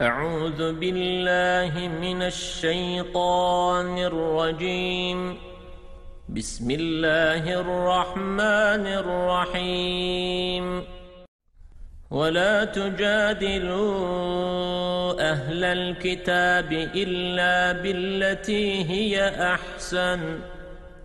أعوذ بالله من الشيطان الرجيم. بسم الله الرحمن الرحيم. ولا تجادلوا أهل الكتاب إلا بالتي هي أحسن.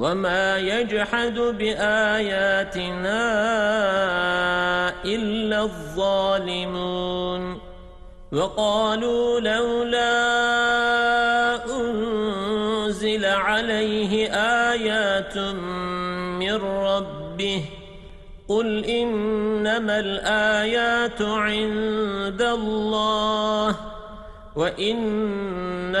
وما يجحد بآياتنا إلا الظالمون وقالوا لولا أنزل عليه آيات من ربه قل إنما الآيات عند الله وإنما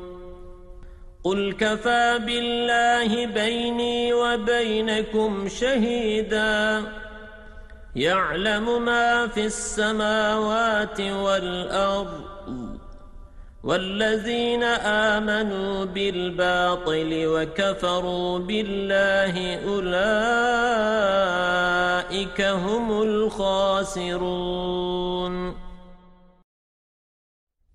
قل كفى بالله بيني وبينكم شهيدا يعلم ما في السماوات والأرض والذين آمنوا بالباطل وكفروا بالله أولئك هم الخاسرون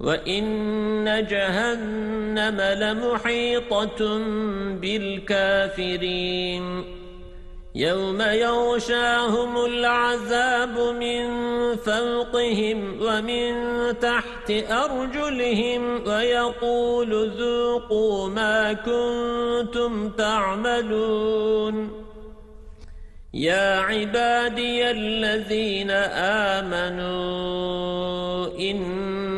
وَإِنَّ جَهَنَّمَ لَمُحِيطَةٌ بِالْكَافِرِينَ يَوْمَ يَغْشَاهُمُ الْعَذَابُ مِنْ فَوْقِهِمْ وَمِنْ تَحْتِ أَرْجُلِهِمْ وَيَقُولُ ذُوقُوا مَا كُنْتُمْ تَعْمَلُونَ يَا عِبَادِيَ الَّذِينَ آمَنُوا إِنَّ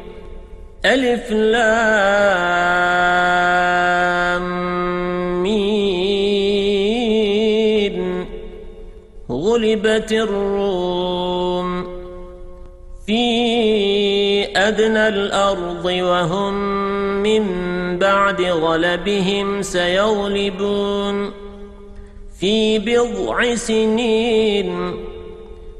ألف لام غلبت الروم في أدنى الأرض وهم من بعد غلبهم سيغلبون. في بضع سنين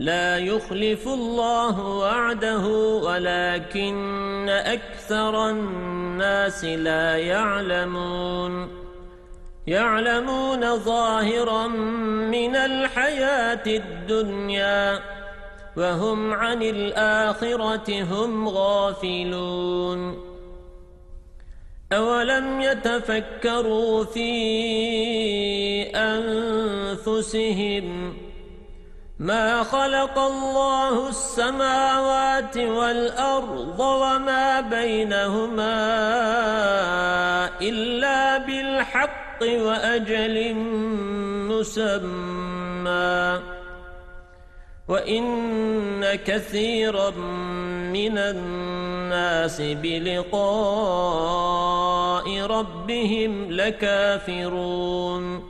لا يخلف الله وعده ولكن أكثر الناس لا يعلمون. يعلمون ظاهرا من الحياة الدنيا وهم عن الآخرة هم غافلون. أولم يتفكروا في أنفسهم ما خلق الله السماوات والأرض وما بينهما إلا بالحق وأجل مسمى. وَإِنَّ كَثِيرًا مِنَ النَّاسِ بِلِقَاءِ رَبِّهِمْ لَكَافِرُونَ.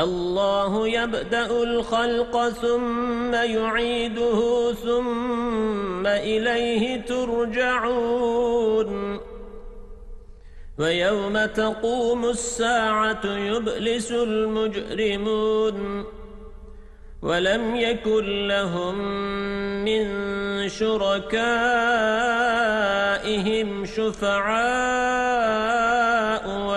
الله يبدأ الخلق ثم يعيده ثم إليه ترجعون. ويوم تقوم الساعة يبلس المجرمون. ولم يكن لهم من شركائهم شفعاء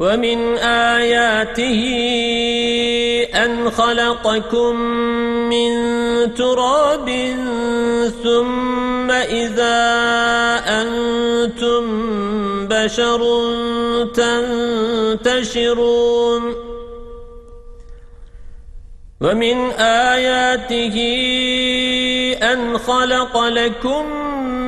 ومن آياته أن خلقكم من تراب ثم إذا أنتم بشر تنتشرون. ومن آياته أن خلق لكم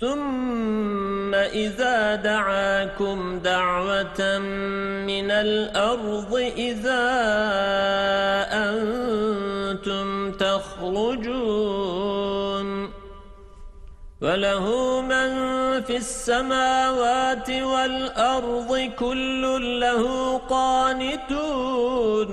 ثم إذا دعاكم دعوة من الأرض إذا أنتم تخرجون وله من في السماوات والأرض كل له قانتون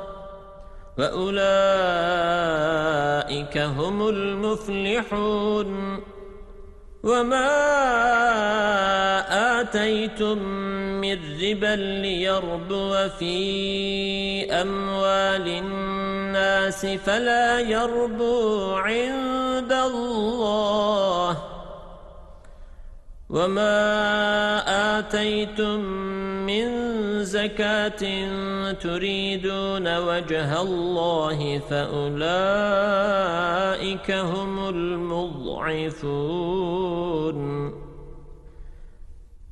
وأولئك هم المفلحون. وَمَا آتَيْتُم مِّن رِّبًا لِّيَرْبُوَ فِي أَمْوَالِ النَّاسِ فَلَا يَرْبُو عِندَ اللَّهِ. وَمَا آتَيْتُم مِّن زَكَاةٍ تُرِيدُونَ وَجْهَ اللَّهِ فَأُولَئِكَ هُمُ الْمُضْعِفُونَ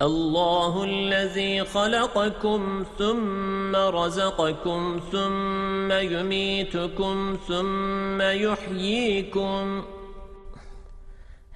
الله الذي خلقكم ثم رزقكم ثم يميتكم ثم يحييكم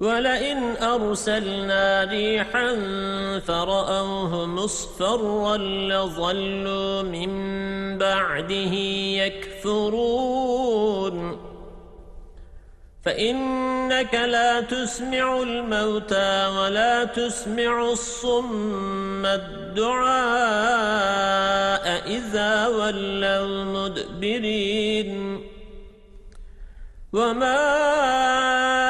ولئن أرسلنا ريحا فرأوه مصفرا لظلوا من بعده يكفرون. فإنك لا تسمع الموتى ولا تسمع الصم الدعاء إذا ولوا مدبرين. وما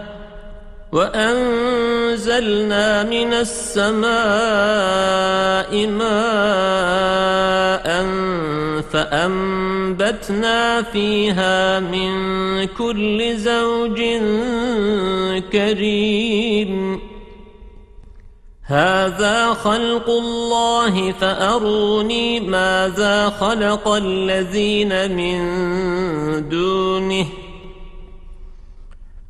وأنزلنا من السماء ماء فأنبتنا فيها من كل زوج كريم. هذا خلق الله فأروني ماذا خلق الذين من دونه.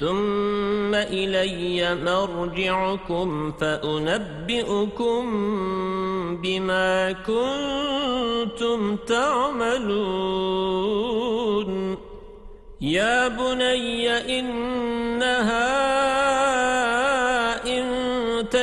ثم إلي مرجعكم فأنبئكم بما كنتم تعملون. يا بني إنها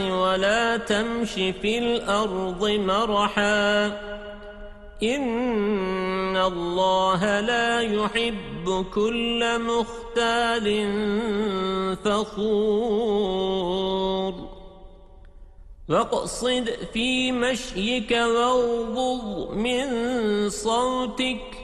ولا تمش في الأرض مرحا. إن الله لا يحب كل مختال فخور. واقصد في مشيك واغضض من صوتك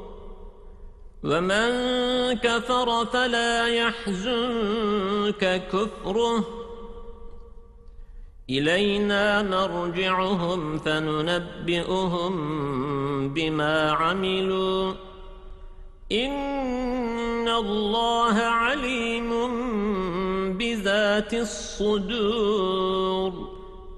ومن كفر فلا يحزنك كفره إلينا مرجعهم فننبئهم بما عملوا إن الله عليم بذات الصدور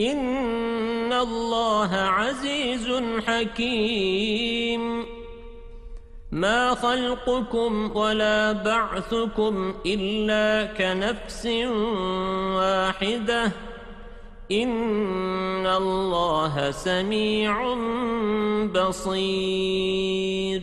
إن الله عزيز حكيم ما خلقكم ولا بعثكم إلا كنفس واحدة إن الله سميع بصير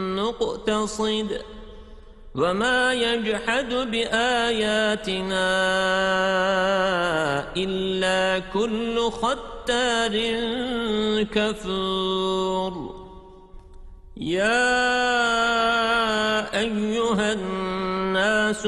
مقتصد وما يجحد بآياتنا إلا كل ختار كفور. يا أيها الناس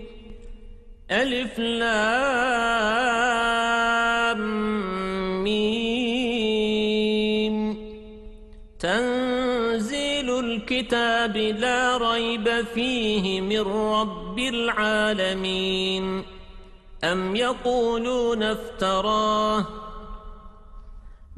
ألف لام ميم. تنزيل الكتاب لا ريب فيه من رب العالمين. أم يقولون افتراه؟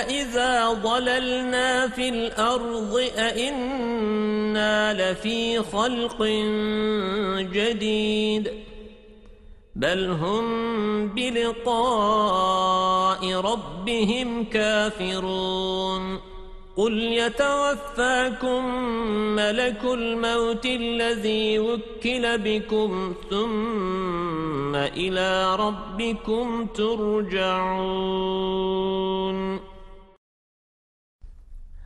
أئذا ضللنا في الأرض أئنا لفي خلق جديد بل هم بلقاء ربهم كافرون قل يتوفاكم ملك الموت الذي وكل بكم ثم إلى ربكم ترجعون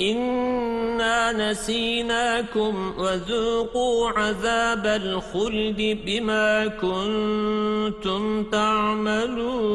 إنا نسيناكم وذوقوا عذاب الخلد بما كنتم تعملون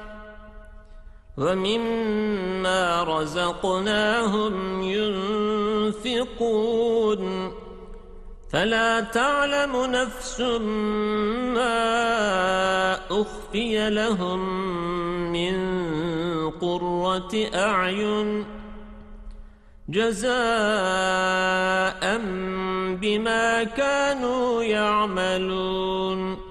ومما رزقناهم ينفقون. فلا تعلم نفس ما أخفي لهم من قرة أعين جزاء بما كانوا يعملون.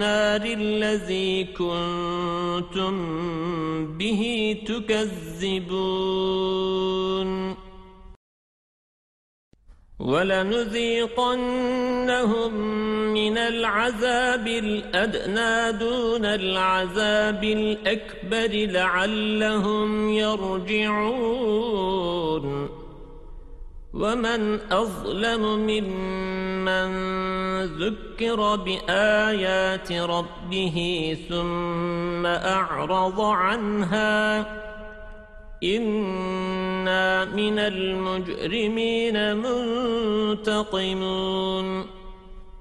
النار الذي كنتم به تكذبون. ولنذيقنهم من العذاب الأدنى دون العذاب الأكبر لعلهم يرجعون. ومن أظلم ممن ذكر بآيات ربه ثم أعرض عنها إنا من المجرمين منتقمون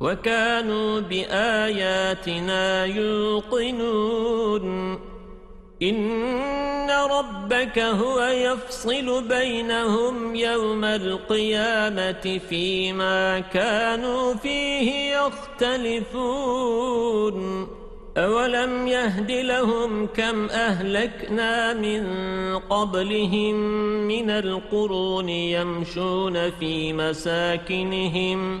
وكانوا بآياتنا يوقنون. إن ربك هو يفصل بينهم يوم القيامة فيما كانوا فيه يختلفون. أولم يهد لهم كم أهلكنا من قبلهم من القرون يمشون في مساكنهم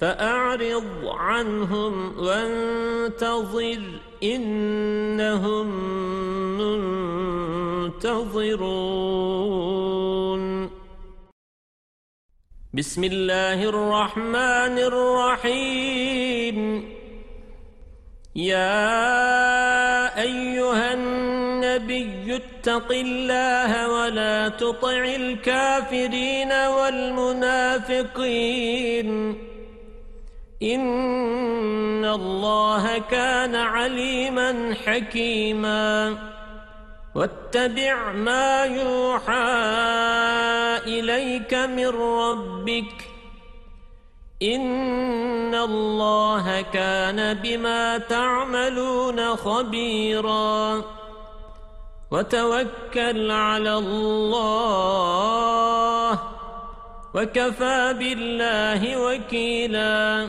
فأعرض عنهم وانتظر إنهم منتظرون. بسم الله الرحمن الرحيم. يا أيها النبي اتق الله ولا تطع الكافرين والمنافقين. إن الله كان عليما حكيما واتبع ما يوحى إليك من ربك إن الله كان بما تعملون خبيرا وتوكل على الله وكفى بالله وكيلا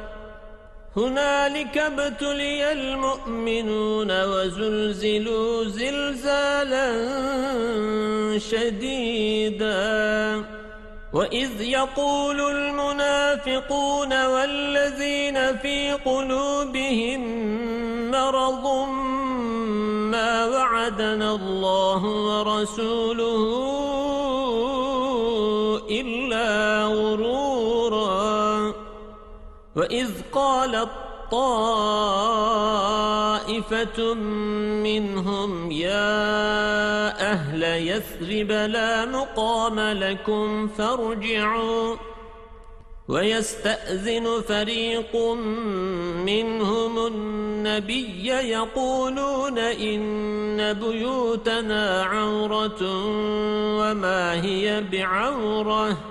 هنالك ابتلي المؤمنون وزلزلوا زلزالا شديدا. وإذ يقول المنافقون والذين في قلوبهم مرض ما وعدنا الله ورسوله إلا غرورا وإذ قالت طائفة منهم يا أهل يثرب لا مقام لكم فارجعوا ويستأذن فريق منهم النبي يقولون إن بيوتنا عورة وما هي بعورة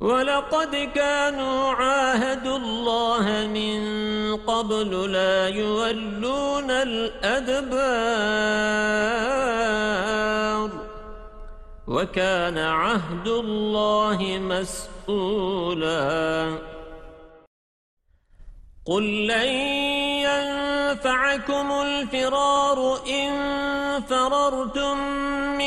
ولقد كانوا عاهدوا الله من قبل لا يولون الأدبار. وكان عهد الله مسؤولا. قل لن ينفعكم الفرار إن فررتم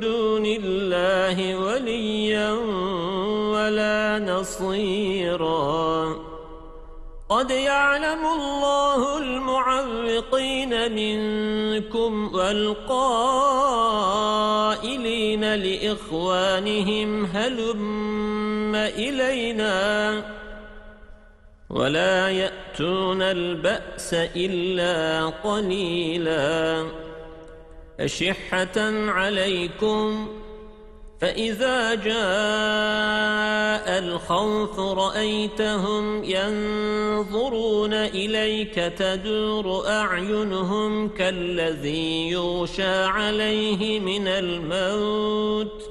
دون الله وليا ولا نصيرا. قد يعلم الله المعوقين منكم والقائلين لإخوانهم هلم إلينا؟ ولا يأتون البأس إلا قليلا. أشحة عليكم فإذا جاء الخوف رأيتهم ينظرون إليك تدور أعينهم كالذي يوشى عليه من الموت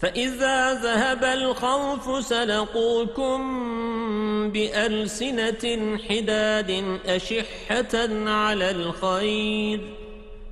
فإذا ذهب الخوف سلقوكم بألسنة حداد أشحة على الخير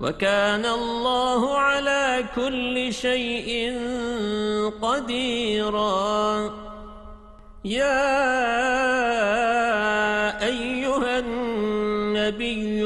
وكان الله على كل شيء قديرا. يا أيها النبي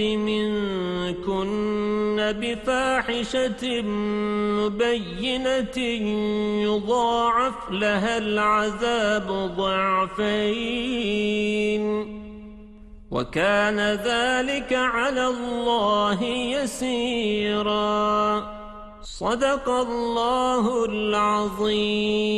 منكن بفاحشة مبينة يضاعف لها العذاب ضعفين وكان ذلك على الله يسيرا صدق الله العظيم